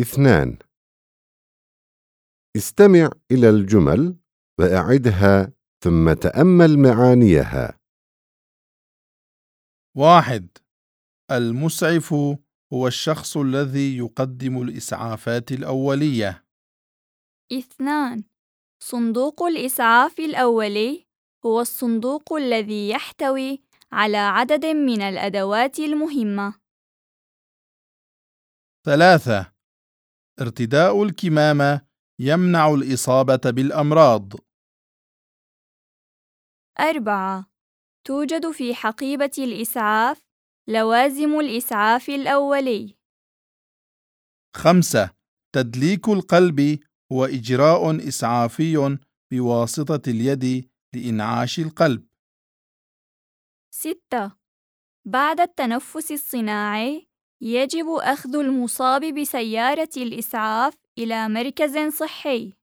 اثنان. استمع إلى الجمل وأعدها ثم تأمل معانيها. واحد. المسعف هو الشخص الذي يقدم الإسعافات الأولية. اثنان. صندوق الإسعاف الأولي هو الصندوق الذي يحتوي على عدد من الأدوات المهمة. ثلاثة. ارتداء الكمامة يمنع الإصابة بالأمراض. أربعة. توجد في حقيبة الإسعاف لوازم الإسعاف الأولي. خمسة. تدليك القلب هو إجراء إسعافي بواسطة اليد لإنعاش القلب. ستة. بعد التنفس الصناعي يجب أخذ المصاب بسيارة الإسعاف إلى مركز صحي.